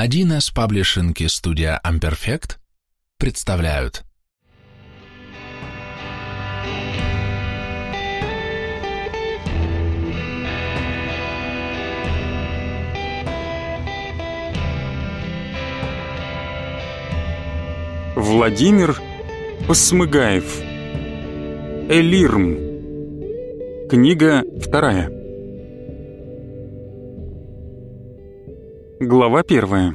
1С паблишинг и студия Amperfect представляют. Владимир Посмыгаев. Элирм. Книга вторая Глава первая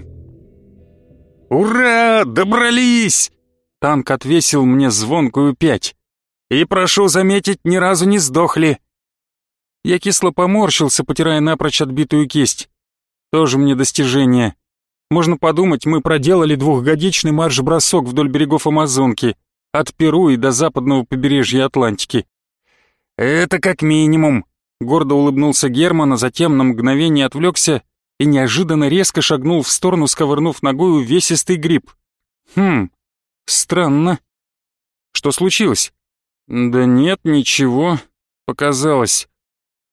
«Ура! Добрались!» Танк отвесил мне звонкую пять. «И, прошу заметить, ни разу не сдохли!» Я кисло поморщился, потирая напрочь отбитую кисть. Тоже мне достижение. Можно подумать, мы проделали двухгодичный марш-бросок вдоль берегов Амазонки, от Перу и до западного побережья Атлантики. «Это как минимум», — гордо улыбнулся Герман, а затем на мгновение отвлекся и неожиданно резко шагнул в сторону, сковырнув ногой увесистый гриб. «Хм, странно. Что случилось?» «Да нет, ничего. Показалось.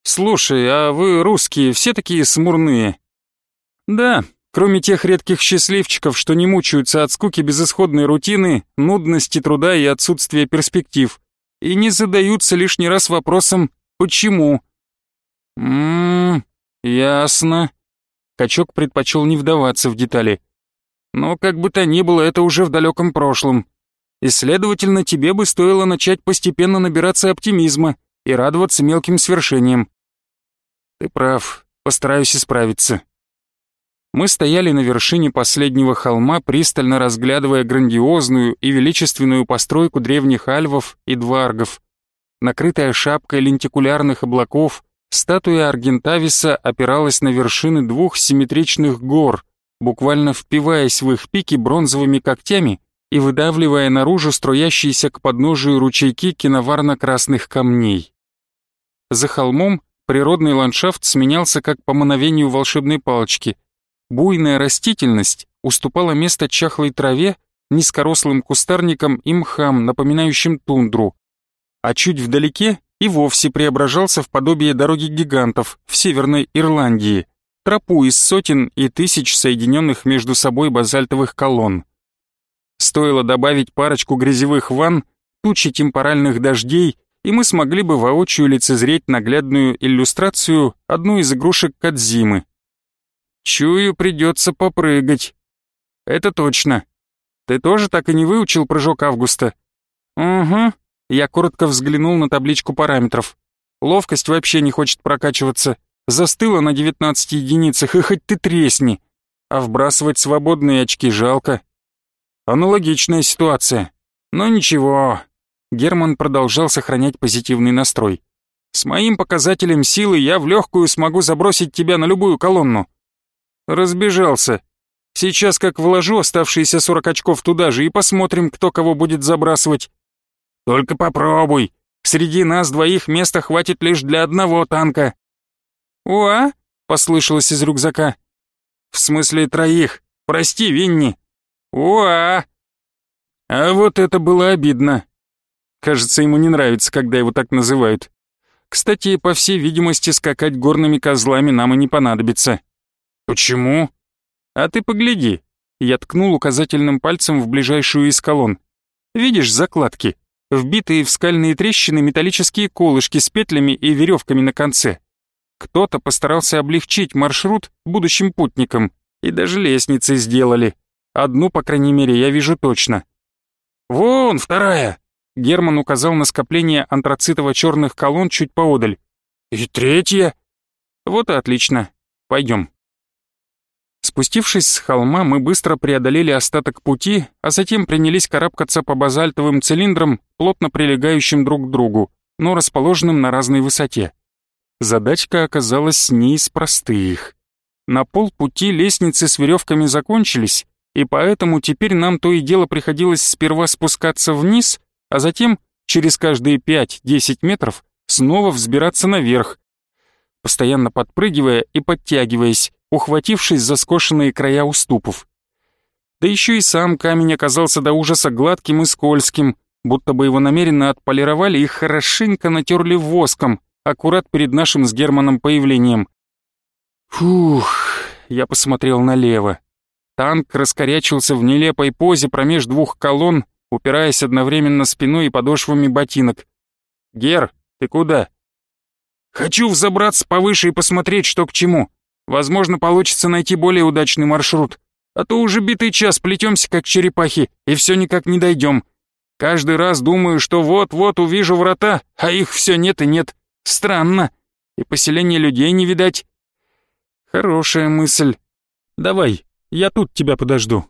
Слушай, а вы, русские, все такие смурные?» «Да, Кроме тех редких счастливчиков, что не мучаются от скуки безысходной рутины, нудности труда и отсутствия перспектив, и не задаются лишний раз вопросом «почему?». «Ммм, ясно». Качок предпочел не вдаваться в детали. «Но как бы то ни было, это уже в далеком прошлом. И, следовательно, тебе бы стоило начать постепенно набираться оптимизма и радоваться мелким свершениям». «Ты прав, постараюсь исправиться». Мы стояли на вершине последнего холма, пристально разглядывая грандиозную и величественную постройку древних альвов и дваргов. Накрытая шапкой лентикулярных облаков, статуя Аргентависа опиралась на вершины двух симметричных гор, буквально впиваясь в их пики бронзовыми когтями и выдавливая наружу струящиеся к подножию ручейки киноварно-красных камней. За холмом природный ландшафт сменялся как по мановению волшебной палочки — Буйная растительность уступала место чахлой траве, низкорослым кустарникам и мхам, напоминающим тундру. А чуть вдалеке и вовсе преображался в подобие дороги гигантов в Северной Ирландии, тропу из сотен и тысяч соединенных между собой базальтовых колонн. Стоило добавить парочку грязевых ванн, тучи темпоральных дождей, и мы смогли бы воочию лицезреть наглядную иллюстрацию одной из игрушек Кадзимы. Чую, придется попрыгать. Это точно. Ты тоже так и не выучил прыжок Августа? Угу. Я коротко взглянул на табличку параметров. Ловкость вообще не хочет прокачиваться. Застыла на 19 единицах, и хоть ты тресни. А вбрасывать свободные очки жалко. Аналогичная ситуация. Но ничего. Герман продолжал сохранять позитивный настрой. С моим показателем силы я в легкую смогу забросить тебя на любую колонну. Разбежался. Сейчас как вложу оставшиеся сорок очков туда же и посмотрим, кто кого будет забрасывать. Только попробуй. Среди нас двоих места хватит лишь для одного танка. Уа? послышалось из рюкзака. В смысле троих. Прости, Винни. Уа! А вот это было обидно. Кажется, ему не нравится, когда его так называют. Кстати, по всей видимости, скакать горными козлами нам и не понадобится. «Почему?» «А ты погляди». Я ткнул указательным пальцем в ближайшую из колонн. «Видишь закладки? Вбитые в скальные трещины металлические колышки с петлями и веревками на конце. Кто-то постарался облегчить маршрут будущим путникам, и даже лестницы сделали. Одну, по крайней мере, я вижу точно. «Вон, вторая!» Герман указал на скопление антрацитово-черных колонн чуть поодаль. «И третья?» «Вот и отлично. Пойдем». Спустившись с холма, мы быстро преодолели остаток пути, а затем принялись карабкаться по базальтовым цилиндрам, плотно прилегающим друг к другу, но расположенным на разной высоте. Задачка оказалась не из простых. На полпути лестницы с веревками закончились, и поэтому теперь нам то и дело приходилось сперва спускаться вниз, а затем, через каждые 5-10 метров, снова взбираться наверх, постоянно подпрыгивая и подтягиваясь, ухватившись за скошенные края уступов. Да еще и сам камень оказался до ужаса гладким и скользким, будто бы его намеренно отполировали и хорошенько натерли воском, аккурат перед нашим с Германом появлением. Фух, я посмотрел налево. Танк раскорячился в нелепой позе промеж двух колонн, упираясь одновременно спиной и подошвами ботинок. «Гер, ты куда?» «Хочу взобраться повыше и посмотреть, что к чему. Возможно, получится найти более удачный маршрут. А то уже битый час плетемся, как черепахи, и все никак не дойдем. Каждый раз думаю, что вот-вот увижу врата, а их все нет и нет. Странно. И поселение людей не видать. Хорошая мысль. Давай, я тут тебя подожду.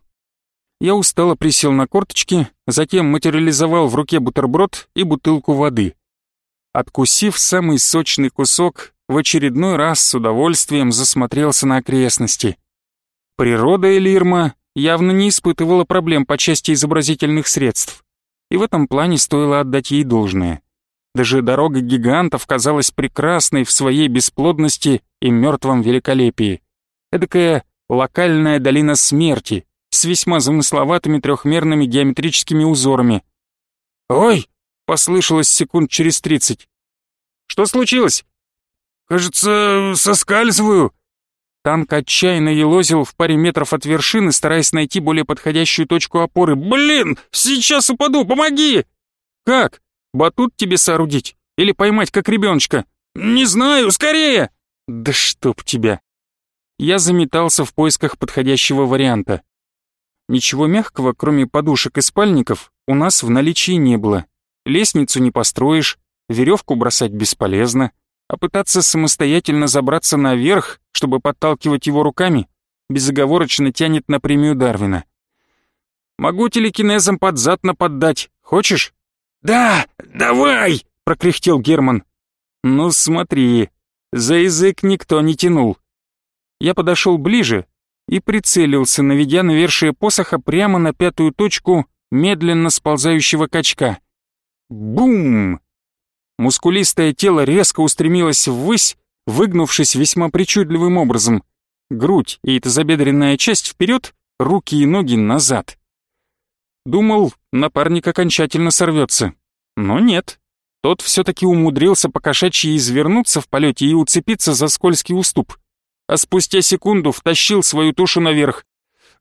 Я устало присел на корточки, затем материализовал в руке бутерброд и бутылку воды. Откусив самый сочный кусок, в очередной раз с удовольствием засмотрелся на окрестности. Природа Элирма явно не испытывала проблем по части изобразительных средств, и в этом плане стоило отдать ей должное. Даже дорога гигантов казалась прекрасной в своей бесплодности и мертвом великолепии. Эдакая локальная долина смерти с весьма замысловатыми трехмерными геометрическими узорами. «Ой!» — послышалось секунд через тридцать. «Что случилось?» «Кажется, соскальзываю». Танк отчаянно елозил в паре метров от вершины, стараясь найти более подходящую точку опоры. «Блин, сейчас упаду, помоги!» «Как? Батут тебе соорудить? Или поймать, как ребеночка?» «Не знаю, скорее!» «Да чтоб тебя!» Я заметался в поисках подходящего варианта. Ничего мягкого, кроме подушек и спальников, у нас в наличии не было. Лестницу не построишь, веревку бросать бесполезно а пытаться самостоятельно забраться наверх, чтобы подталкивать его руками, безоговорочно тянет на премию Дарвина. «Могу телекинезом под зад наподдать. Хочешь?» «Да, давай!» — прокряхтел Герман. «Ну смотри, за язык никто не тянул». Я подошел ближе и прицелился, наведя навершие посоха прямо на пятую точку медленно сползающего качка. Бум! Мускулистое тело резко устремилось ввысь, выгнувшись весьма причудливым образом. Грудь и тазобедренная часть вперед, руки и ноги назад. Думал, напарник окончательно сорвется. Но нет. Тот все-таки умудрился покошачьи извернуться в полете и уцепиться за скользкий уступ. А спустя секунду втащил свою тушу наверх.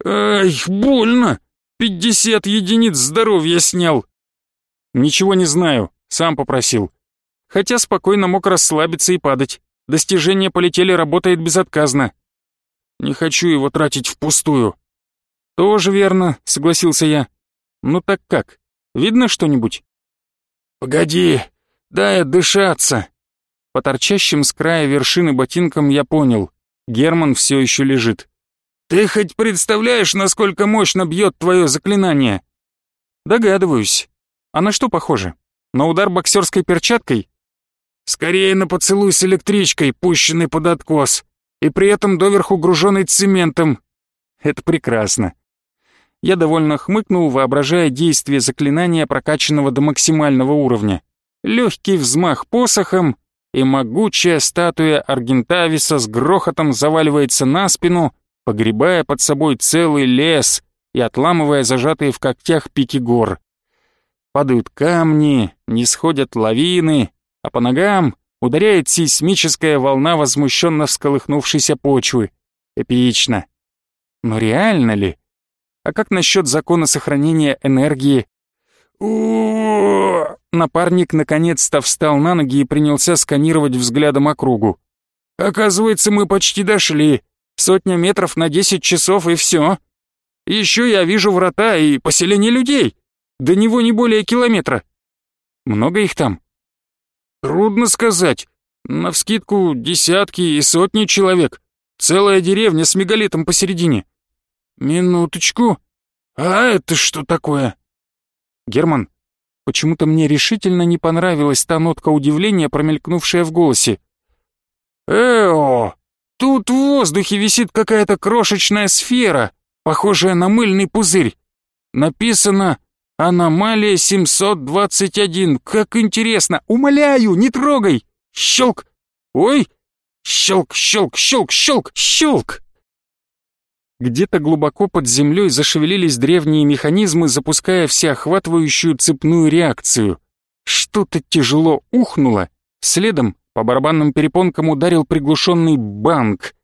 «Ай, больно! Пятьдесят единиц здоровья снял!» «Ничего не знаю, сам попросил хотя спокойно мог расслабиться и падать. Достижения полетели, работает безотказно. Не хочу его тратить впустую. Тоже верно, согласился я. Ну так как? Видно что-нибудь? Погоди, дай отдышаться. По торчащим с края вершины ботинкам я понял. Герман все еще лежит. Ты хоть представляешь, насколько мощно бьет твое заклинание? Догадываюсь. А на что похоже? На удар боксерской перчаткой? Скорее на поцелуй с электричкой, пущенный под откос, и при этом доверху груженный цементом. Это прекрасно. Я довольно хмыкнул, воображая действие заклинания, прокачанного до максимального уровня. Легкий взмах посохом, и могучая статуя Аргентависа с грохотом заваливается на спину, погребая под собой целый лес и отламывая зажатые в когтях пики гор. Падают камни, не сходят лавины, а по ногам ударяет сейсмическая волна возмущенно всколыхнувшейся почвы. Эпично. Но реально ли? А как насчет закона сохранения энергии? у Напарник наконец-то встал на ноги и принялся сканировать взглядом округу. «Оказывается, мы почти дошли. Сотня метров на десять часов и все. Еще я вижу врата и поселение людей. До него не более километра. Много их там?» Трудно сказать. Навскидку десятки и сотни человек. Целая деревня с мегалитом посередине. Минуточку. А это что такое? Герман, почему-то мне решительно не понравилась та нотка удивления, промелькнувшая в голосе. Эо, тут в воздухе висит какая-то крошечная сфера, похожая на мыльный пузырь. Написано Аномалия 721. Как интересно. Умоляю, не трогай. Щелк. Ой. Щелк, щелк, щелк, щелк, щелк. Где-то глубоко под землей зашевелились древние механизмы, запуская всеохватывающую цепную реакцию. Что-то тяжело ухнуло. Следом по барабанным перепонкам ударил приглушенный банк.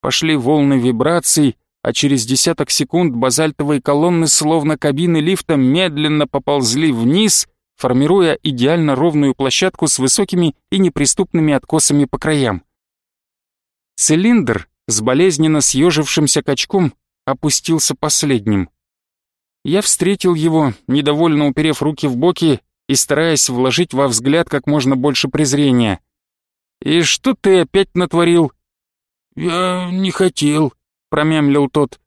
Пошли волны вибраций, а через десяток секунд базальтовые колонны, словно кабины лифта, медленно поползли вниз, формируя идеально ровную площадку с высокими и неприступными откосами по краям. Цилиндр с болезненно съежившимся качком опустился последним. Я встретил его, недовольно уперев руки в боки и стараясь вложить во взгляд как можно больше презрения. «И что ты опять натворил?» «Я не хотел», — промямлил тот.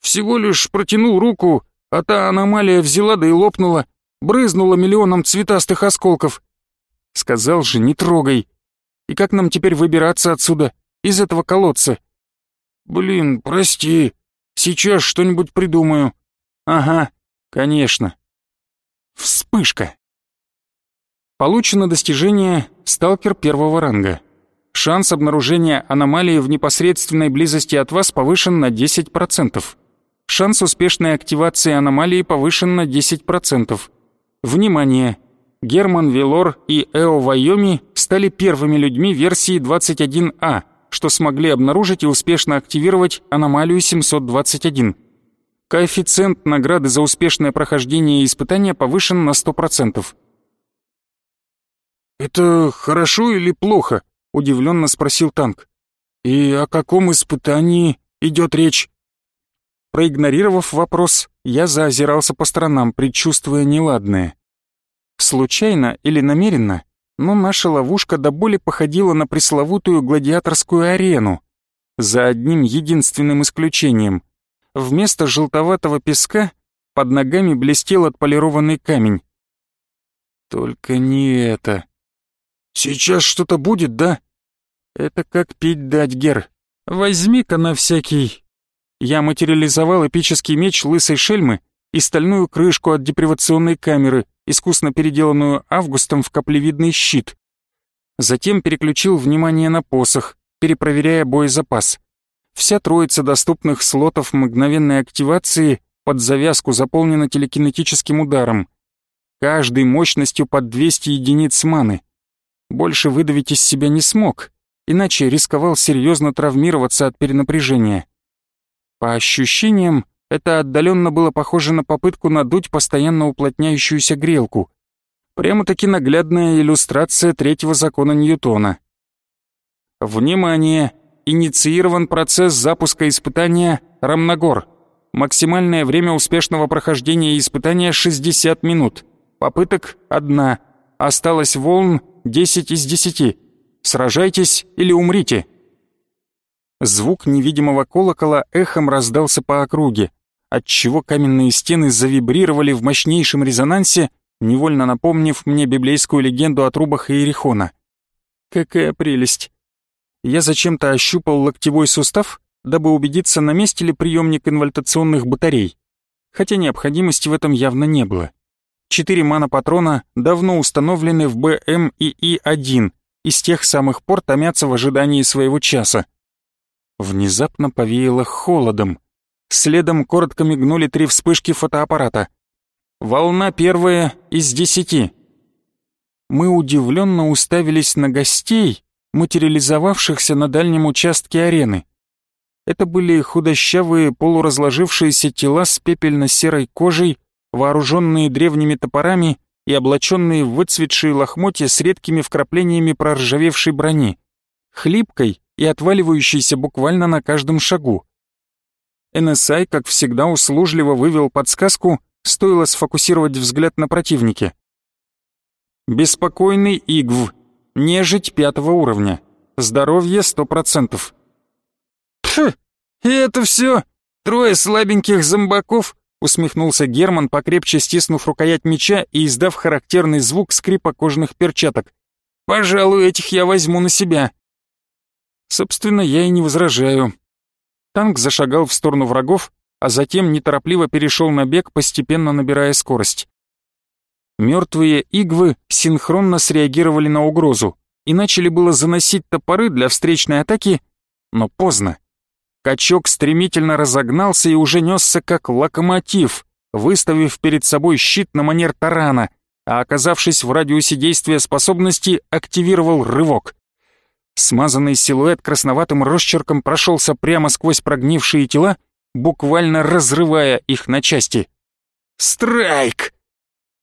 «Всего лишь протянул руку, а та аномалия взяла да и лопнула, брызнула миллионом цветастых осколков». Сказал же, не трогай. И как нам теперь выбираться отсюда, из этого колодца? Блин, прости, сейчас что-нибудь придумаю. Ага, конечно. Вспышка. Получено достижение «Сталкер первого ранга». Шанс обнаружения аномалии в непосредственной близости от вас повышен на 10%. Шанс успешной активации аномалии повышен на 10%. Внимание! Герман Велор и Эо Вайоми стали первыми людьми версии 21А, что смогли обнаружить и успешно активировать аномалию 721. Коэффициент награды за успешное прохождение испытания повышен на 100%. «Это хорошо или плохо?» — удивленно спросил танк. «И о каком испытании идет речь?» Проигнорировав вопрос, я заозирался по сторонам, предчувствуя неладное. Случайно или намеренно, но наша ловушка до боли походила на пресловутую гладиаторскую арену. За одним единственным исключением. Вместо желтоватого песка под ногами блестел отполированный камень. Только не это. «Сейчас что-то будет, да?» «Это как пить дать, Гер. Возьми-ка на всякий...» Я материализовал эпический меч лысой шельмы и стальную крышку от депривационной камеры, искусно переделанную Августом в каплевидный щит. Затем переключил внимание на посох, перепроверяя боезапас. Вся троица доступных слотов мгновенной активации под завязку заполнена телекинетическим ударом. Каждый мощностью под 200 единиц маны. Больше выдавить из себя не смог, иначе рисковал серьезно травмироваться от перенапряжения. По ощущениям, это отдаленно было похоже на попытку надуть постоянно уплотняющуюся грелку. Прямо-таки наглядная иллюстрация третьего закона Ньютона. Внимание! Инициирован процесс запуска испытания «Рамнагор». Максимальное время успешного прохождения испытания 60 минут. Попыток – одна. Осталось волн 10 из 10. Сражайтесь или умрите. Звук невидимого колокола эхом раздался по округе, отчего каменные стены завибрировали в мощнейшем резонансе, невольно напомнив мне библейскую легенду о трубах Иерихона. Какая прелесть! Я зачем-то ощупал локтевой сустав, дабы убедиться, на месте ли приемник инвальтационных батарей, хотя необходимости в этом явно не было. Четыре мана-патрона давно установлены в БМИИ-1 и с тех самых пор томятся в ожидании своего часа. Внезапно повеяло холодом. Следом коротко мигнули три вспышки фотоаппарата. Волна первая из десяти. Мы удивленно уставились на гостей, материализовавшихся на дальнем участке арены. Это были худощавые полуразложившиеся тела с пепельно-серой кожей, вооруженные древними топорами и облаченные в выцветшие лохмотья с редкими вкраплениями проржавевшей брони, хлипкой и отваливающейся буквально на каждом шагу. НСА, как всегда, услужливо вывел подсказку, стоило сфокусировать взгляд на противнике. Беспокойный Игв, нежить пятого уровня, здоровье сто процентов. «Пф, и это все? Трое слабеньких зомбаков?» Усмехнулся Герман, покрепче стиснув рукоять меча и издав характерный звук скрипа кожаных перчаток. «Пожалуй, этих я возьму на себя». Собственно, я и не возражаю. Танк зашагал в сторону врагов, а затем неторопливо перешел на бег, постепенно набирая скорость. Мертвые игвы синхронно среагировали на угрозу и начали было заносить топоры для встречной атаки, но поздно. Качок стремительно разогнался и уже несся как локомотив, выставив перед собой щит на манер тарана, а оказавшись в радиусе действия способности, активировал рывок. Смазанный силуэт красноватым росчерком прошелся прямо сквозь прогнившие тела буквально разрывая их на части. «Страйк!»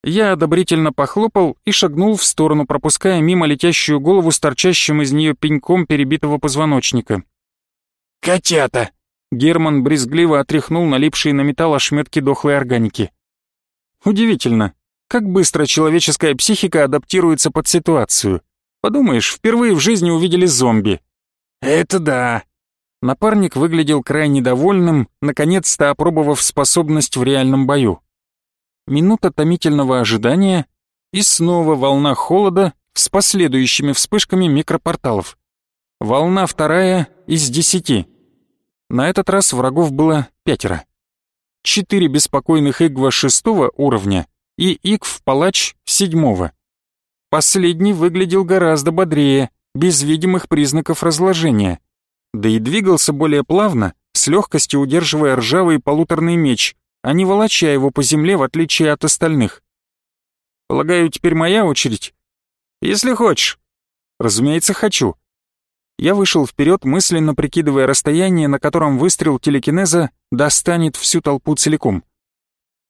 Я одобрительно похлопал и шагнул в сторону, пропуская мимо летящую голову с торчащим из нее пеньком перебитого позвоночника. «Котята!» Герман брезгливо отряхнул налипшие на металл ошметки дохлой органики. Удивительно, как быстро человеческая психика адаптируется под ситуацию. Подумаешь, впервые в жизни увидели зомби. Это да. Напарник выглядел крайне довольным, наконец-то опробовав способность в реальном бою. Минута томительного ожидания и снова волна холода с последующими вспышками микропорталов. Волна вторая из десяти. На этот раз врагов было пятеро. Четыре беспокойных игва шестого уровня и Игв-палач седьмого. Последний выглядел гораздо бодрее, без видимых признаков разложения. Да и двигался более плавно, с легкостью удерживая ржавый полуторный меч, а не волоча его по земле, в отличие от остальных. Полагаю, теперь моя очередь? Если хочешь. Разумеется, хочу. Я вышел вперед, мысленно прикидывая расстояние, на котором выстрел телекинеза достанет всю толпу целиком.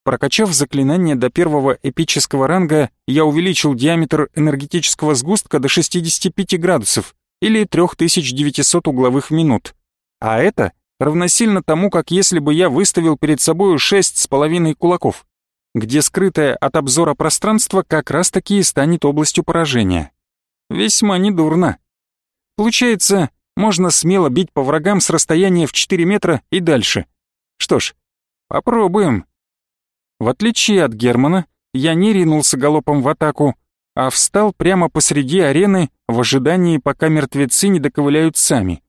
Прокачав заклинание до первого эпического ранга, я увеличил диаметр энергетического сгустка до 65 градусов или 3900 угловых минут. А это равносильно тому, как если бы я выставил перед собою шесть с половиной кулаков, где скрытое от обзора пространство как раз-таки и станет областью поражения. Весьма недурно. Получается, можно смело бить по врагам с расстояния в 4 метра и дальше. Что ж, попробуем. В отличие от Германа, я не ринулся галопом в атаку, а встал прямо посреди арены в ожидании, пока мертвецы не доковыляют сами.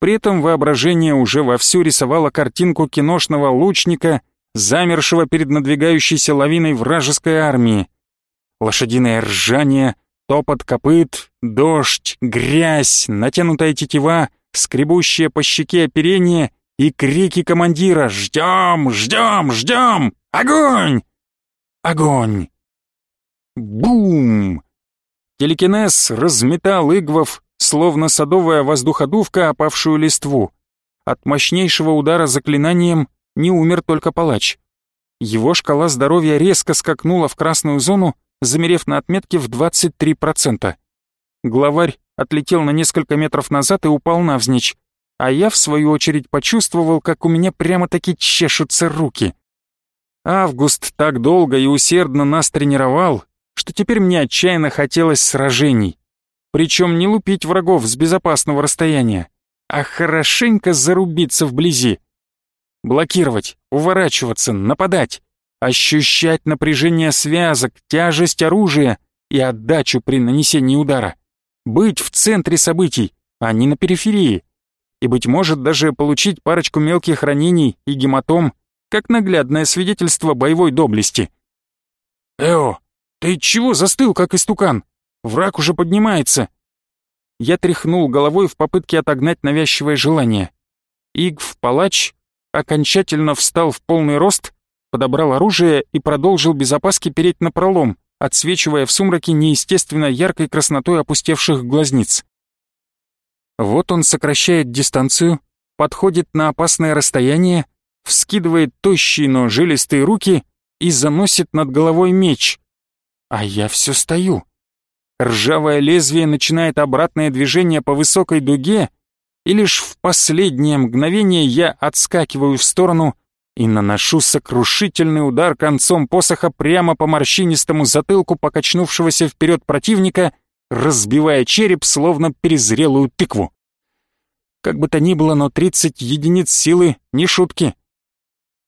При этом воображение уже вовсю рисовало картинку киношного лучника, замершего перед надвигающейся лавиной вражеской армии. Лошадиное ржание, топот копыт, дождь, грязь, натянутая тетива, скребущее по щеке оперение и крики командира «Ждем! Ждем! Ждем!» Огонь! Огонь! Бум! Телекинез разметал игвов, словно садовая воздуходувка, опавшую листву. От мощнейшего удара заклинанием не умер только палач. Его шкала здоровья резко скакнула в красную зону, замерев на отметке в 23%. Главарь отлетел на несколько метров назад и упал навзничь, а я, в свою очередь, почувствовал, как у меня прямо-таки чешутся руки. Август так долго и усердно нас тренировал, что теперь мне отчаянно хотелось сражений. Причем не лупить врагов с безопасного расстояния, а хорошенько зарубиться вблизи. Блокировать, уворачиваться, нападать, ощущать напряжение связок, тяжесть оружия и отдачу при нанесении удара. Быть в центре событий, а не на периферии. И, быть может, даже получить парочку мелких ранений и гематом как наглядное свидетельство боевой доблести. «Эо, ты чего застыл, как истукан? Враг уже поднимается!» Я тряхнул головой в попытке отогнать навязчивое желание. Игв-палач окончательно встал в полный рост, подобрал оружие и продолжил без опаски переть на пролом, отсвечивая в сумраке неестественно яркой краснотой опустевших глазниц. Вот он сокращает дистанцию, подходит на опасное расстояние, вскидывает тощие, но жилистые руки и заносит над головой меч. А я все стою. Ржавое лезвие начинает обратное движение по высокой дуге, и лишь в последнее мгновение я отскакиваю в сторону и наношу сокрушительный удар концом посоха прямо по морщинистому затылку покачнувшегося вперед противника, разбивая череп, словно перезрелую тыкву. Как бы то ни было, но 30 единиц силы — не шутки.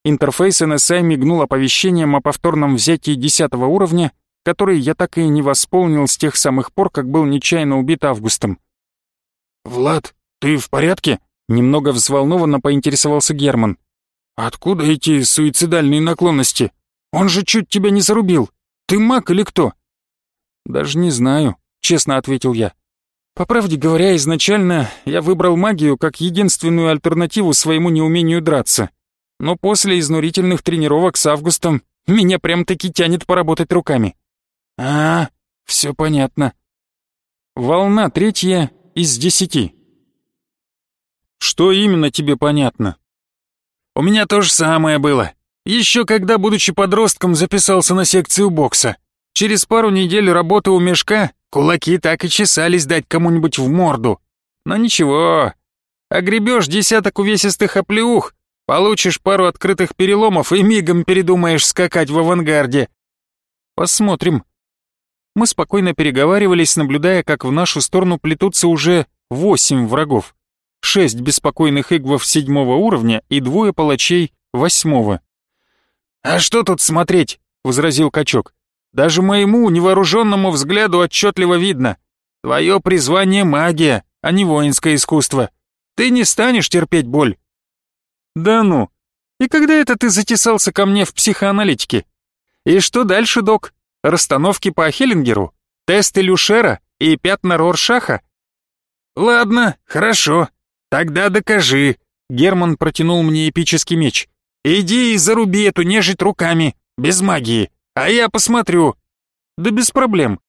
Интерфейс NSA мигнул оповещением о повторном взятии 10 уровня, который я так и не восполнил с тех самых пор, как был нечаянно убит Августом. «Влад, ты в порядке?» — немного взволнованно поинтересовался Герман. «Откуда эти суицидальные наклонности? Он же чуть тебя не зарубил. Ты маг или кто?» «Даже не знаю», — честно ответил я. По правде говоря, изначально я выбрал магию как единственную альтернативу своему неумению драться но после изнурительных тренировок с Августом меня прям-таки тянет поработать руками. А, все понятно. Волна третья из десяти. Что именно тебе понятно? У меня то же самое было. Еще когда, будучи подростком, записался на секцию бокса. Через пару недель работы у мешка кулаки так и чесались дать кому-нибудь в морду. Но ничего, огребешь десяток увесистых оплеух, получишь пару открытых переломов и мигом передумаешь скакать в авангарде. Посмотрим. Мы спокойно переговаривались, наблюдая, как в нашу сторону плетутся уже восемь врагов. Шесть беспокойных игвов седьмого уровня и двое палачей восьмого. «А что тут смотреть?» — возразил качок. «Даже моему невооруженному взгляду отчетливо видно. Твое призвание — магия, а не воинское искусство. Ты не станешь терпеть боль». «Да ну! И когда это ты затесался ко мне в психоаналитике? И что дальше, док? Расстановки по Хеллингеру? Тесты Люшера и пятна Роршаха?» «Ладно, хорошо. Тогда докажи». Герман протянул мне эпический меч. «Иди и заруби эту нежить руками, без магии, а я посмотрю». «Да без проблем».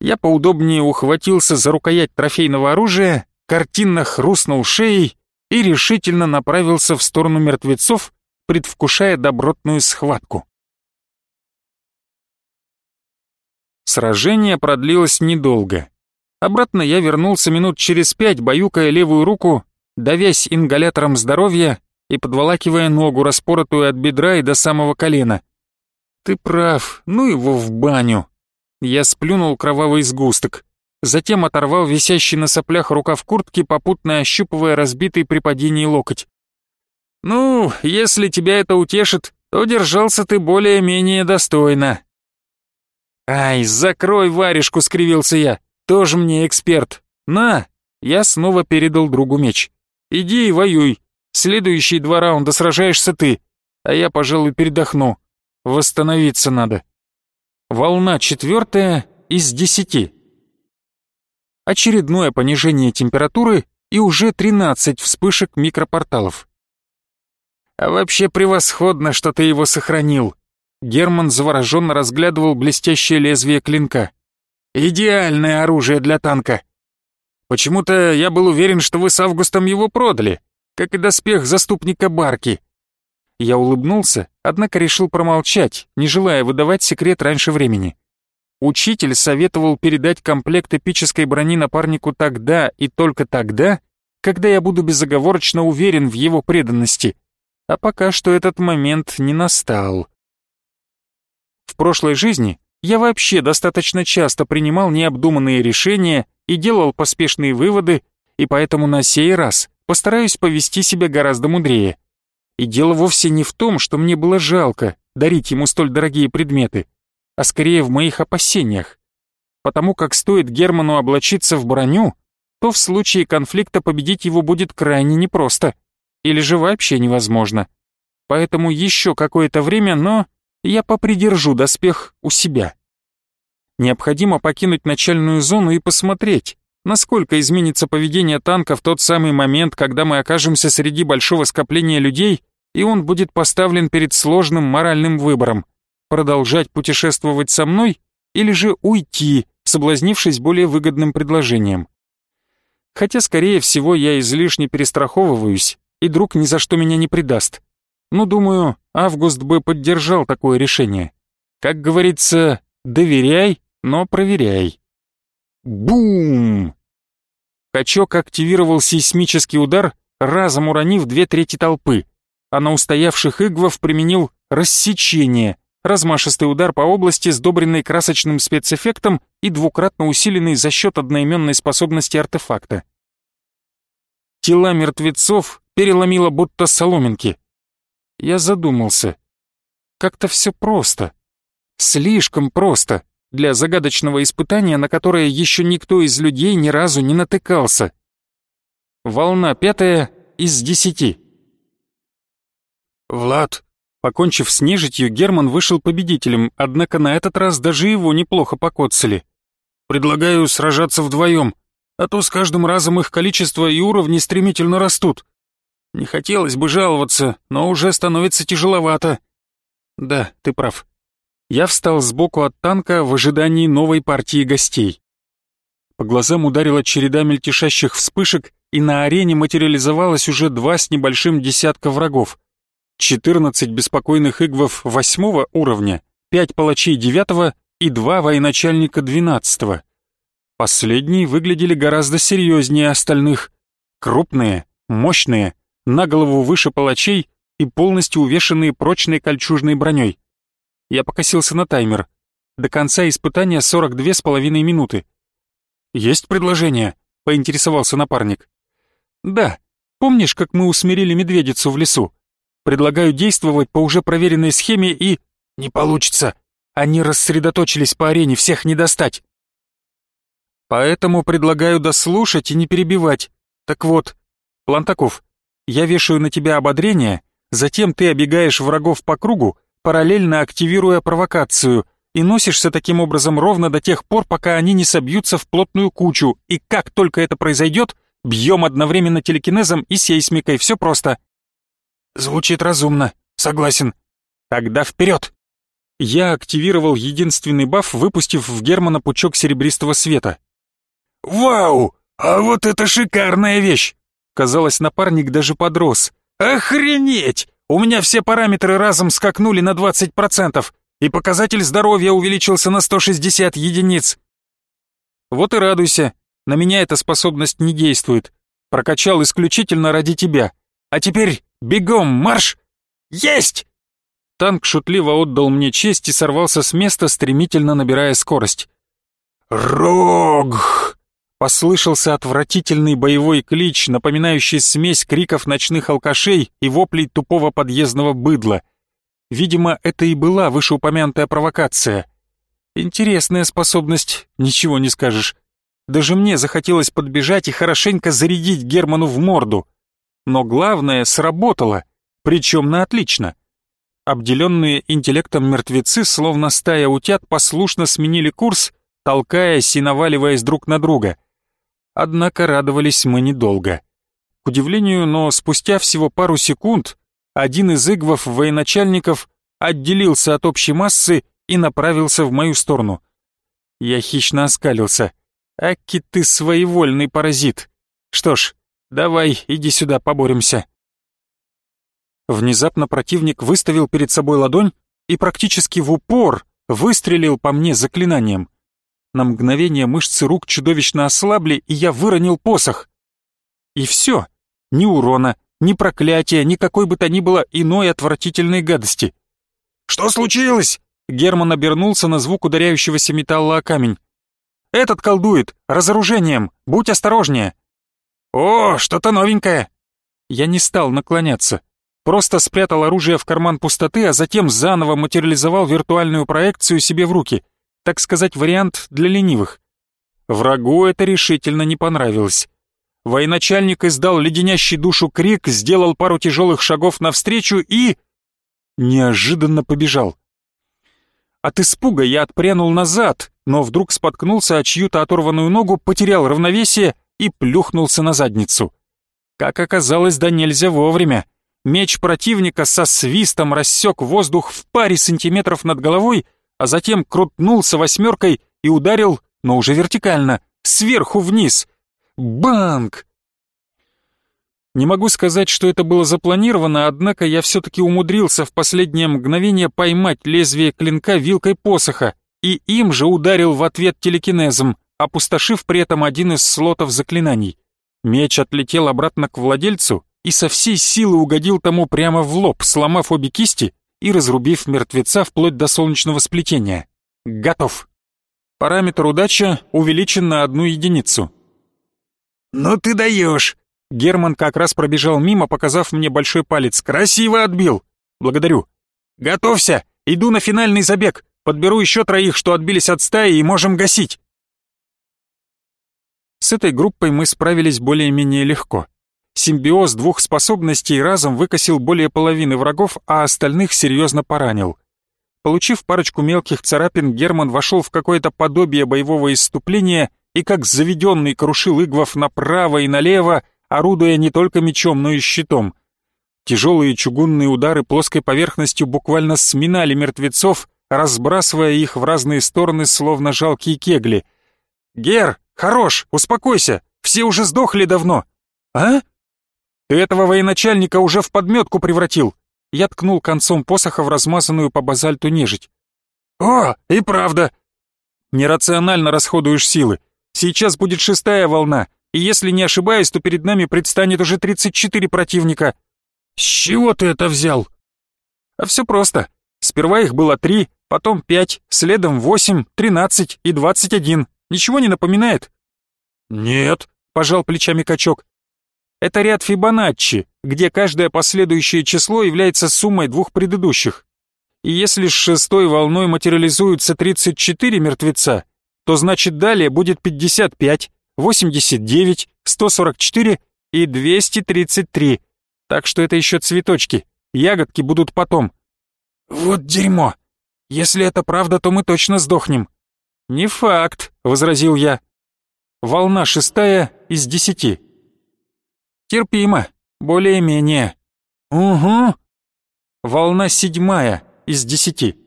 Я поудобнее ухватился за рукоять трофейного оружия, картинно хрустнул шеей и решительно направился в сторону мертвецов, предвкушая добротную схватку. Сражение продлилось недолго. Обратно я вернулся минут через пять, баюкая левую руку, давясь ингалятором здоровья и подволакивая ногу, распоротую от бедра и до самого колена. «Ты прав, ну его в баню!» Я сплюнул кровавый сгусток, затем оторвал висящий на соплях рукав куртки, попутно ощупывая разбитый при падении локоть. «Ну, если тебя это утешит, то держался ты более-менее достойно». «Ай, закрой варежку!» — скривился я. «Тоже мне эксперт. На!» Я снова передал другу меч. «Иди и воюй. Следующие два раунда сражаешься ты, а я, пожалуй, передохну. Восстановиться надо». Волна четвертая из десяти. Очередное понижение температуры и уже 13 вспышек микропорталов. «А вообще превосходно, что ты его сохранил!» Герман завороженно разглядывал блестящее лезвие клинка. «Идеальное оружие для танка! Почему-то я был уверен, что вы с Августом его продали, как и доспех заступника Барки. Я улыбнулся, однако решил промолчать, не желая выдавать секрет раньше времени. Учитель советовал передать комплект эпической брони напарнику тогда и только тогда, когда я буду безоговорочно уверен в его преданности. А пока что этот момент не настал. В прошлой жизни я вообще достаточно часто принимал необдуманные решения и делал поспешные выводы, и поэтому на сей раз постараюсь повести себя гораздо мудрее. И дело вовсе не в том, что мне было жалко дарить ему столь дорогие предметы, а скорее в моих опасениях. Потому как стоит Герману облачиться в броню, то в случае конфликта победить его будет крайне непросто, или же вообще невозможно. Поэтому еще какое-то время, но я попридержу доспех у себя. Необходимо покинуть начальную зону и посмотреть, насколько изменится поведение танка в тот самый момент, когда мы окажемся среди большого скопления людей и он будет поставлен перед сложным моральным выбором – продолжать путешествовать со мной или же уйти, соблазнившись более выгодным предложением. Хотя, скорее всего, я излишне перестраховываюсь, и друг ни за что меня не предаст. Но, думаю, Август бы поддержал такое решение. Как говорится, доверяй, но проверяй. Бум! Качок активировал сейсмический удар, разом уронив две трети толпы – а на устоявших игвов применил рассечение, размашистый удар по области, сдобренный красочным спецэффектом и двукратно усиленный за счет одноименной способности артефакта. Тела мертвецов переломило будто соломинки. Я задумался. Как-то все просто. Слишком просто для загадочного испытания, на которое еще никто из людей ни разу не натыкался. Волна пятая из десяти. «Влад!» Покончив с нежитью, Герман вышел победителем, однако на этот раз даже его неплохо покоцали. «Предлагаю сражаться вдвоем, а то с каждым разом их количество и уровни стремительно растут. Не хотелось бы жаловаться, но уже становится тяжеловато». «Да, ты прав». Я встал сбоку от танка в ожидании новой партии гостей. По глазам ударила череда мельтешащих вспышек, и на арене материализовалось уже два с небольшим десятка врагов — 14 беспокойных игвов восьмого уровня, 5 палачей девятого и 2 военачальника двенадцатого. Последние выглядели гораздо серьезнее остальных. Крупные, мощные, на голову выше палачей и полностью увешанные прочной кольчужной броней. Я покосился на таймер. До конца испытания 42 с половиной минуты. «Есть предложение?» — поинтересовался напарник. «Да. Помнишь, как мы усмирили медведицу в лесу? Предлагаю действовать по уже проверенной схеме и...» «Не получится. Они рассредоточились по арене, всех не достать». «Поэтому предлагаю дослушать и не перебивать. Так вот, план таков. Я вешаю на тебя ободрение, затем ты обегаешь врагов по кругу, параллельно активируя провокацию, и носишься таким образом ровно до тех пор, пока они не собьются в плотную кучу, и как только это произойдет, бьем одновременно телекинезом и сейсмикой, все просто. Звучит разумно, согласен. Тогда вперед! Я активировал единственный баф, выпустив в Германа пучок серебристого света. «Вау! А вот это шикарная вещь! Казалось, напарник даже подрос. «Охренеть! У меня все параметры разом скакнули на 20%, и показатель здоровья увеличился на 160 единиц». «Вот и радуйся. На меня эта способность не действует. Прокачал исключительно ради тебя. А теперь бегом, марш! Есть!» Танк шутливо отдал мне честь и сорвался с места, стремительно набирая скорость. «Рог!» Послышался отвратительный боевой клич, напоминающий смесь криков ночных алкашей и воплей тупого подъездного быдла. Видимо, это и была вышеупомянутая провокация. Интересная способность, ничего не скажешь. Даже мне захотелось подбежать и хорошенько зарядить Герману в морду. Но главное, сработало, причем на отлично. Обделенные интеллектом мертвецы, словно стая утят, послушно сменили курс, толкаясь и наваливаясь друг на друга — Однако радовались мы недолго. К удивлению, но спустя всего пару секунд один из игвов военачальников отделился от общей массы и направился в мою сторону. Я хищно оскалился. «Аки ты своевольный паразит! Что ж, давай, иди сюда, поборемся!» Внезапно противник выставил перед собой ладонь и практически в упор выстрелил по мне заклинанием. На мгновение мышцы рук чудовищно ослабли, и я выронил посох. И все. Ни урона, ни проклятия, ни какой бы то ни было иной отвратительной гадости. «Что случилось?» Герман обернулся на звук ударяющегося металла о камень. «Этот колдует, разоружением, будь осторожнее!» «О, что-то новенькое!» Я не стал наклоняться, просто спрятал оружие в карман пустоты, а затем заново материализовал виртуальную проекцию себе в руки — так сказать, вариант для ленивых. Врагу это решительно не понравилось. Военачальник издал леденящий душу крик, сделал пару тяжелых шагов навстречу и... неожиданно побежал. От испуга я отпрянул назад, но вдруг споткнулся о чью-то оторванную ногу, потерял равновесие и плюхнулся на задницу. Как оказалось, да нельзя вовремя. Меч противника со свистом рассек воздух в паре сантиметров над головой, а затем крутнулся восьмеркой и ударил, но уже вертикально, сверху вниз. Банк! Не могу сказать, что это было запланировано, однако я все-таки умудрился в последнее мгновение поймать лезвие клинка вилкой посоха и им же ударил в ответ телекинезом, опустошив при этом один из слотов заклинаний. Меч отлетел обратно к владельцу и со всей силы угодил тому прямо в лоб, сломав обе кисти и разрубив мертвеца вплоть до солнечного сплетения. Готов. Параметр удача увеличен на одну единицу. «Ну ты даешь!» Герман как раз пробежал мимо, показав мне большой палец. «Красиво отбил! Благодарю! Готовься! Иду на финальный забег! Подберу еще троих, что отбились от стаи, и можем гасить!» С этой группой мы справились более-менее легко. Симбиоз двух способностей разом выкосил более половины врагов, а остальных серьезно поранил. Получив парочку мелких царапин, Герман вошел в какое-то подобие боевого исступления и как заведенный крушил игвов направо и налево, орудуя не только мечом, но и щитом. Тяжелые чугунные удары плоской поверхностью буквально сминали мертвецов, разбрасывая их в разные стороны, словно жалкие кегли. «Гер, хорош, успокойся, все уже сдохли давно!» «А?» Ты этого военачальника уже в подметку превратил. Я ткнул концом посоха в размазанную по базальту нежить. «О, и правда!» «Нерационально расходуешь силы. Сейчас будет шестая волна, и если не ошибаюсь, то перед нами предстанет уже 34 противника». «С чего ты это взял?» «А все просто. Сперва их было три, потом пять, следом восемь, тринадцать и двадцать один. Ничего не напоминает?» «Нет», — пожал плечами качок. «Это ряд Фибоначчи, где каждое последующее число является суммой двух предыдущих. И если с шестой волной материализуются 34 мертвеца, то значит далее будет 55, 89, 144 и 233. Так что это еще цветочки, ягодки будут потом. Вот дерьмо. Если это правда, то мы точно сдохнем. Не факт, возразил я. Волна шестая из десяти. Терпимо, более-менее. Угу. Волна седьмая из десяти.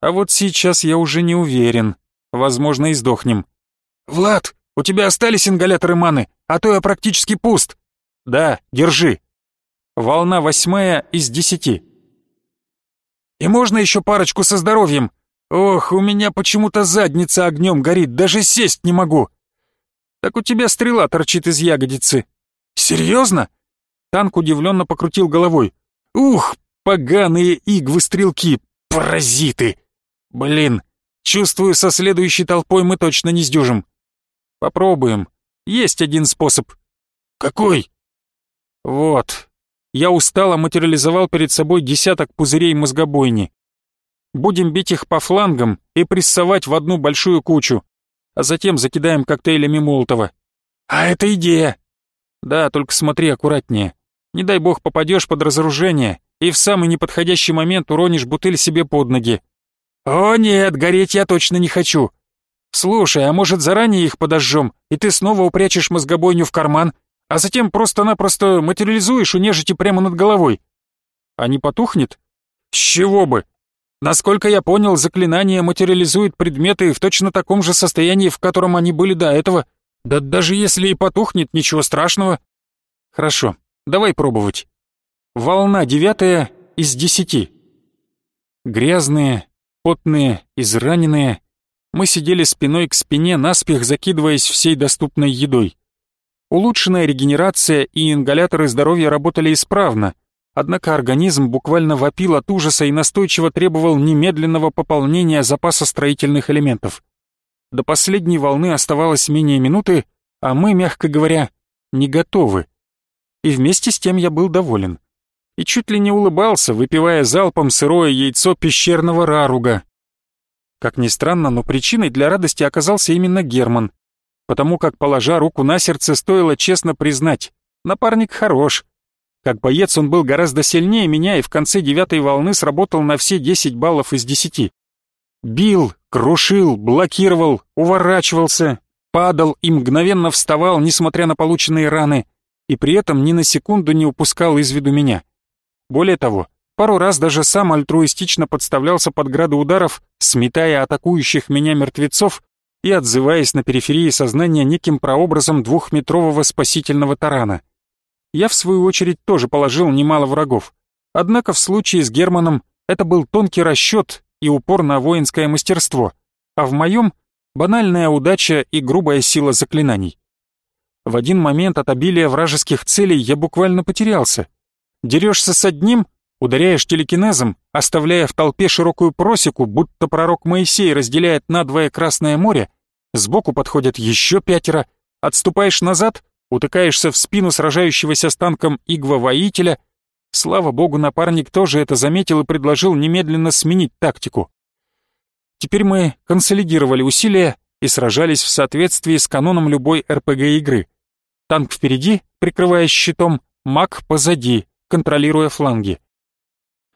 А вот сейчас я уже не уверен. Возможно, и сдохнем. «Влад, у тебя остались ингаляторы маны, а то я практически пуст». «Да, держи». Волна восьмая из десяти. «И можно еще парочку со здоровьем? Ох, у меня почему-то задница огнем горит, даже сесть не могу». «Так у тебя стрела торчит из ягодицы». «Серьезно?» Танк удивленно покрутил головой. «Ух, поганые игвы-стрелки, паразиты! Блин, чувствую, со следующей толпой мы точно не сдюжим. Попробуем. Есть один способ. Какой? Вот. Я устало материализовал перед собой десяток пузырей мозгобойни. Будем бить их по флангам и прессовать в одну большую кучу, а затем закидаем коктейлями Молотова. А это идея. Да, только смотри аккуратнее. Не дай бог попадешь под разоружение и в самый неподходящий момент уронишь бутыль себе под ноги. О нет, гореть я точно не хочу. Слушай, а может заранее их подожжем, и ты снова упрячешь мозгобойню в карман, а затем просто-напросто материализуешь у нежити прямо над головой? А не потухнет? С чего бы? Насколько я понял, заклинание материализует предметы в точно таком же состоянии, в котором они были до этого. Да даже если и потухнет, ничего страшного. Хорошо, давай пробовать. Волна девятая из десяти. Грязные, потные, израненные, мы сидели спиной к спине, наспех закидываясь всей доступной едой. Улучшенная регенерация и ингаляторы здоровья работали исправно, однако организм буквально вопил от ужаса и настойчиво требовал немедленного пополнения запаса строительных элементов. До последней волны оставалось менее минуты, а мы, мягко говоря, не готовы. И вместе с тем я был доволен и чуть ли не улыбался, выпивая залпом сырое яйцо пещерного раруга. Как ни странно, но причиной для радости оказался именно Герман, потому как, положа руку на сердце, стоило честно признать, напарник хорош. Как боец он был гораздо сильнее меня и в конце девятой волны сработал на все 10 баллов из 10. Бил, крушил, блокировал, уворачивался, падал и мгновенно вставал, несмотря на полученные раны, и при этом ни на секунду не упускал из виду меня. Более того, пару раз даже сам альтруистично подставлялся под грады ударов, сметая атакующих меня мертвецов и отзываясь на периферии сознания неким прообразом двухметрового спасительного тарана. Я, в свою очередь, тоже положил немало врагов. Однако в случае с Германом это был тонкий расчет и упор на воинское мастерство, а в моем — банальная удача и грубая сила заклинаний. В один момент от обилия вражеских целей я буквально потерялся — Дерешься с одним, ударяешь телекинезом, оставляя в толпе широкую просеку, будто пророк Моисей разделяет надвое Красное море, сбоку подходят еще пятеро, отступаешь назад, утыкаешься в спину сражающегося с танком игва-воителя. Слава богу, напарник тоже это заметил и предложил немедленно сменить тактику. Теперь мы консолидировали усилия и сражались в соответствии с каноном любой РПГ-игры. Танк впереди, прикрываясь щитом, маг позади, контролируя фланги.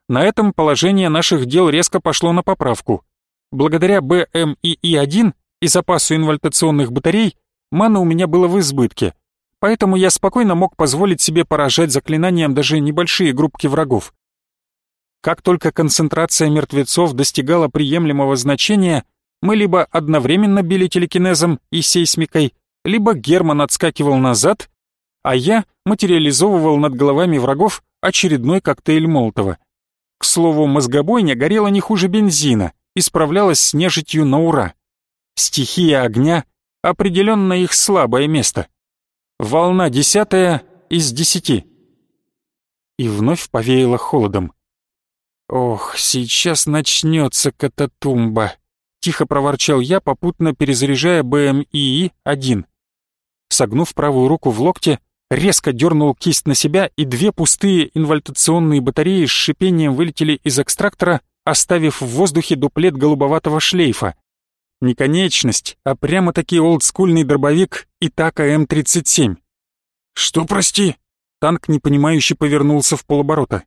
На этом положение наших дел резко пошло на поправку. Благодаря БМИИ-1 и запасу инвольтационных батарей маны у меня было в избытке, поэтому я спокойно мог позволить себе поражать заклинанием даже небольшие группки врагов. Как только концентрация мертвецов достигала приемлемого значения, мы либо одновременно били телекинезом и сейсмикой, либо Герман отскакивал назад, а я материализовывал над головами врагов очередной коктейль Молотова. К слову, мозгобойня горела не хуже бензина и справлялась с нежитью на ура. Стихия огня — определенно их слабое место. Волна десятая из десяти. И вновь повеяло холодом. «Ох, сейчас начнется кататумба», — тихо проворчал я, попутно перезаряжая БМИИ-1. Согнув правую руку в локте, резко дернул кисть на себя, и две пустые инвольтационные батареи с шипением вылетели из экстрактора, оставив в воздухе дуплет голубоватого шлейфа. Не конечность, а прямо-таки олдскульный дробовик Итака М-37. «Что, прости?» Танк непонимающе повернулся в полоборота.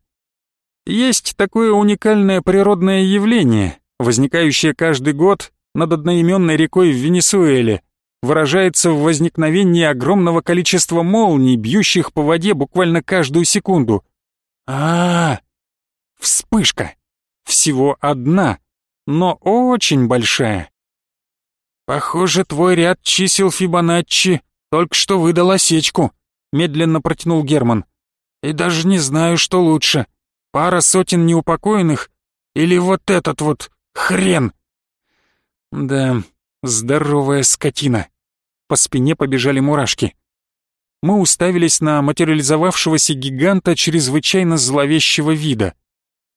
Есть такое уникальное природное явление, возникающее каждый год над одноименной рекой в Венесуэле, выражается в возникновении огромного количества молний, бьющих по воде буквально каждую секунду. А, -а, -а вспышка. Всего одна, но очень большая. Похоже, твой ряд чисел Фибоначчи только что выдал осечку, медленно протянул Герман. И даже не знаю, что лучше. Пара сотен неупокоенных или вот этот вот хрен. Да, Здоровая скотина. По спине побежали мурашки. Мы уставились на материализовавшегося гиганта чрезвычайно зловещего вида.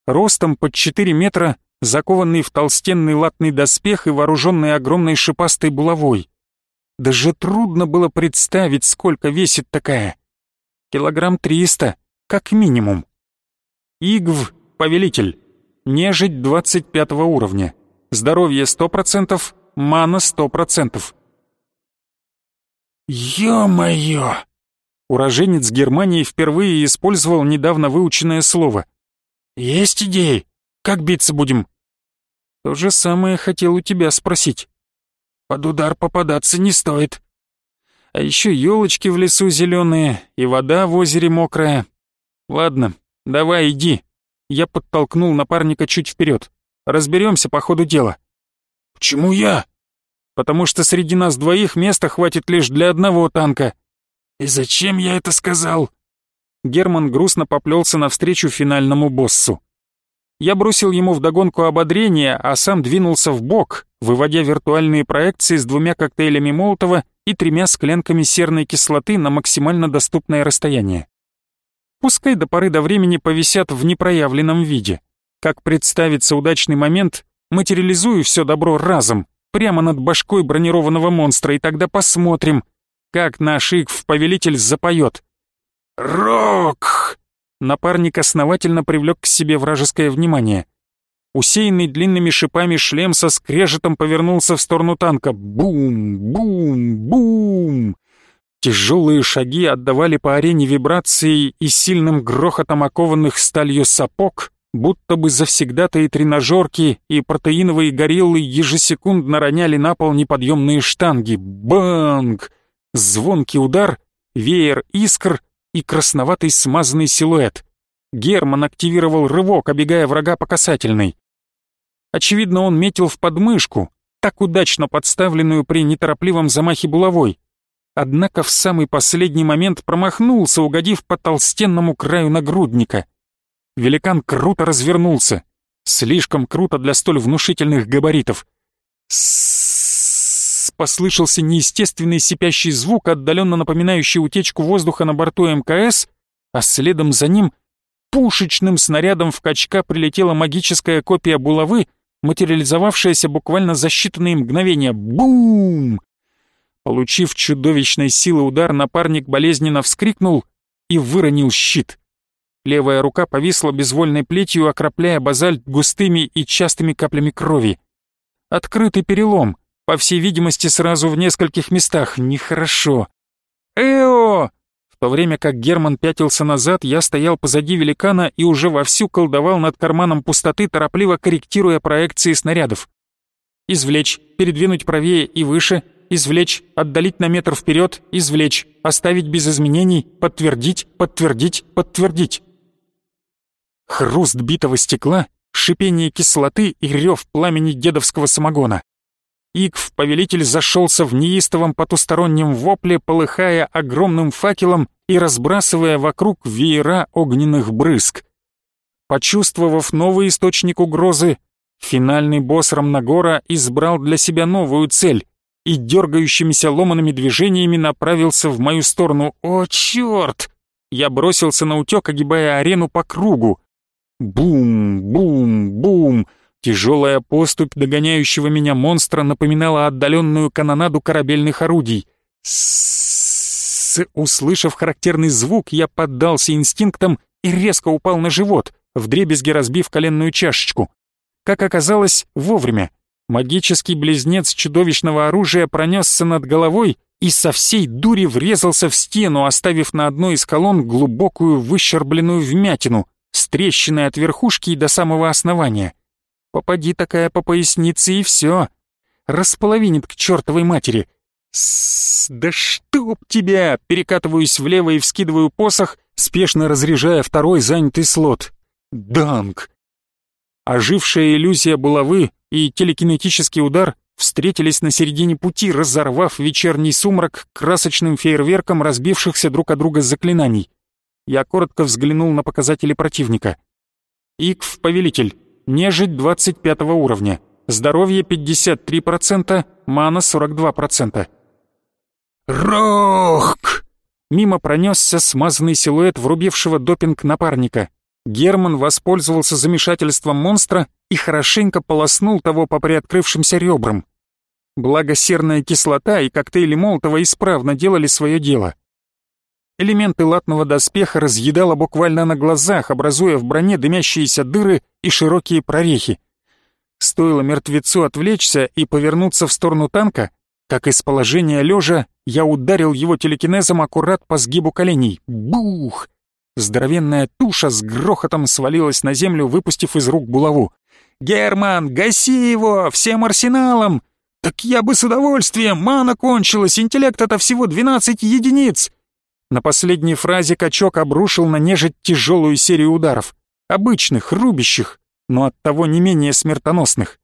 Ростом под 4 метра, закованный в толстенный латный доспех и вооруженный огромной шипастой булавой. Даже трудно было представить, сколько весит такая. Килограмм триста, как минимум. Игв, повелитель. Нежить 25 уровня. Здоровье 100%, Мана сто процентов. «Ё-моё!» Уроженец Германии впервые использовал недавно выученное слово. «Есть идеи? Как биться будем?» «То же самое хотел у тебя спросить». «Под удар попадаться не стоит». «А еще елочки в лесу зеленые и вода в озере мокрая. Ладно, давай иди». Я подтолкнул напарника чуть вперед. Разберемся по ходу дела. «Почему я?» потому что среди нас двоих места хватит лишь для одного танка. И зачем я это сказал? Герман грустно поплелся навстречу финальному боссу. Я бросил ему вдогонку ободрение, а сам двинулся в бок, выводя виртуальные проекции с двумя коктейлями Молотова и тремя склянками серной кислоты на максимально доступное расстояние. Пускай до поры до времени повисят в непроявленном виде. Как представится удачный момент, материализую все добро разом, прямо над башкой бронированного монстра, и тогда посмотрим, как наш Игв-повелитель запоет. «Рок!» Напарник основательно привлек к себе вражеское внимание. Усеянный длинными шипами шлем со скрежетом повернулся в сторону танка. Бум! Бум! Бум! Тяжелые шаги отдавали по арене вибрацией и сильным грохотом окованных сталью сапог, будто бы завсегдатые тренажерки и протеиновые гориллы ежесекундно роняли на пол неподъемные штанги. Банг! Звонкий удар, веер искр и красноватый смазанный силуэт. Герман активировал рывок, обегая врага по касательной. Очевидно, он метил в подмышку, так удачно подставленную при неторопливом замахе булавой. Однако в самый последний момент промахнулся, угодив по толстенному краю нагрудника — великан круто развернулся. Слишком круто для столь внушительных габаритов. С послышался неестественный сипящий звук, отдаленно напоминающий утечку воздуха на борту МКС, а следом за ним пушечным снарядом в качка прилетела магическая копия булавы, материализовавшаяся буквально за считанные мгновения. Бум! Получив чудовищной силы удар, напарник болезненно вскрикнул и выронил щит. Левая рука повисла безвольной плетью, окропляя базальт густыми и частыми каплями крови. Открытый перелом, по всей видимости, сразу в нескольких местах. Нехорошо. «Эо!» В то время как Герман пятился назад, я стоял позади великана и уже вовсю колдовал над карманом пустоты, торопливо корректируя проекции снарядов. Извлечь, передвинуть правее и выше, извлечь, отдалить на метр вперед, извлечь, оставить без изменений, подтвердить, подтвердить, подтвердить. Хруст битого стекла, шипение кислоты и рев пламени дедовского самогона. Игв, повелитель, зашелся в неистовом потустороннем вопле, полыхая огромным факелом и разбрасывая вокруг веера огненных брызг. Почувствовав новый источник угрозы, финальный босс Рамнагора избрал для себя новую цель и дергающимися ломанными движениями направился в мою сторону. «О, черт!» Я бросился на утек, огибая арену по кругу. Бум, бум, бум! Тяжелая поступь догоняющего меня монстра напоминала отдаленную канонаду корабельных орудий. С, услышав характерный звук, я поддался инстинктам и резко упал на живот, вдребезги разбив коленную чашечку. Как оказалось, вовремя. Магический близнец чудовищного оружия пронесся над головой и со всей дури врезался в стену, оставив на одной из колонн глубокую выщербленную вмятину, с трещиной от верхушки и до самого основания. Попади такая по пояснице и все. Располовинит к чертовой матери. С да чтоб тебя! Перекатываюсь влево и вскидываю посох, спешно разряжая второй занятый слот. Данг! Ожившая иллюзия булавы и телекинетический удар встретились на середине пути, разорвав вечерний сумрак красочным фейерверком разбившихся друг от друга заклинаний. Я коротко взглянул на показатели противника. Икв Повелитель, нежить 25 уровня, здоровье 53%, мана 42%. Рох! Мимо пронесся смазанный силуэт врубившего допинг напарника. Герман воспользовался замешательством монстра и хорошенько полоснул того по приоткрывшимся ребрам. Благо серная кислота и коктейли Молотова исправно делали свое дело. Элементы латного доспеха разъедало буквально на глазах, образуя в броне дымящиеся дыры и широкие прорехи. Стоило мертвецу отвлечься и повернуться в сторону танка, как из положения лежа я ударил его телекинезом аккурат по сгибу коленей. Бух! Здоровенная туша с грохотом свалилась на землю, выпустив из рук булаву. «Герман, гаси его! Всем арсеналом!» «Так я бы с удовольствием! Мана кончилась! Интеллект это всего 12 единиц!» На последней фразе качок обрушил на нежить тяжелую серию ударов. Обычных, рубящих, но оттого не менее смертоносных.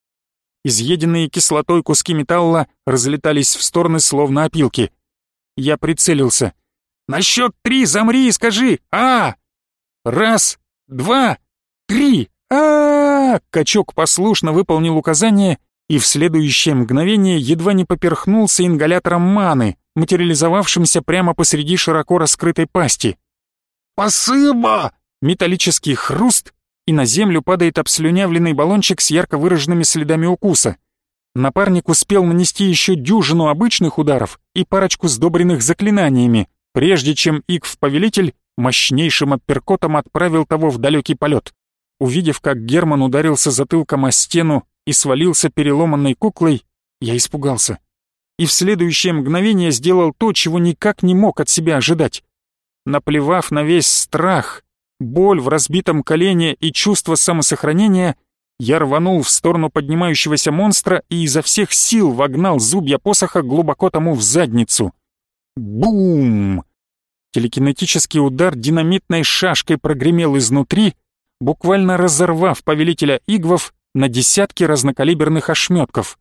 Изъеденные кислотой куски металла разлетались в стороны, словно опилки. Я прицелился — на счет три замри и скажи «А!» Раз, два, три, а, Качок послушно выполнил указание и в следующее мгновение едва не поперхнулся ингалятором маны, материализовавшимся прямо посреди широко раскрытой пасти. «Спасибо!» Металлический хруст, и на землю падает обслюнявленный баллончик с ярко выраженными следами укуса. Напарник успел нанести еще дюжину обычных ударов и парочку сдобренных заклинаниями, прежде чем Икв-повелитель мощнейшим апперкотом отправил того в далекий полет. Увидев, как Герман ударился затылком о стену и свалился переломанной куклой, я испугался. И в следующее мгновение сделал то, чего никак не мог от себя ожидать. Наплевав на весь страх, боль в разбитом колене и чувство самосохранения, я рванул в сторону поднимающегося монстра и изо всех сил вогнал зубья посоха глубоко тому в задницу. Бум! Телекинетический удар динамитной шашкой прогремел изнутри, буквально разорвав повелителя игвов на десятки разнокалиберных ошметков.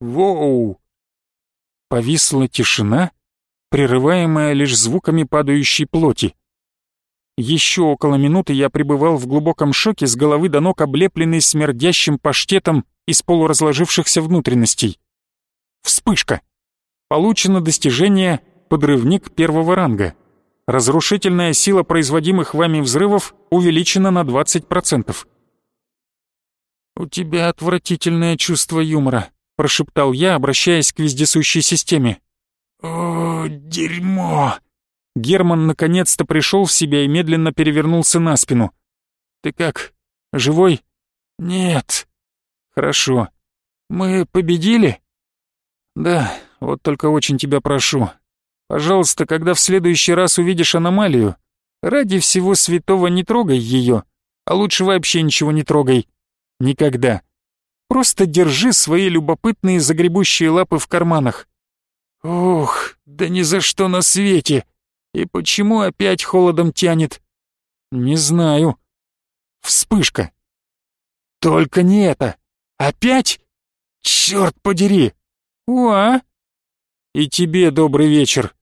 Воу! Повисла тишина, прерываемая лишь звуками падающей плоти. Еще около минуты я пребывал в глубоком шоке с головы до ног, облепленный смердящим паштетом из полуразложившихся внутренностей. Вспышка! Получено достижение «Подрывник первого ранга». Разрушительная сила производимых вами взрывов увеличена на 20%. «У тебя отвратительное чувство юмора», — прошептал я, обращаясь к вездесущей системе. «О, дерьмо!» Герман наконец-то пришел в себя и медленно перевернулся на спину. «Ты как, живой?» «Нет». «Хорошо. Мы победили?» «Да, вот только очень тебя прошу. Пожалуйста, когда в следующий раз увидишь аномалию, ради всего святого не трогай ее, а лучше вообще ничего не трогай. Никогда. Просто держи свои любопытные загребущие лапы в карманах. Ох, да ни за что на свете. И почему опять холодом тянет? Не знаю. Вспышка. Только не это. Опять? Черт подери. Уа. И тебе добрый вечер.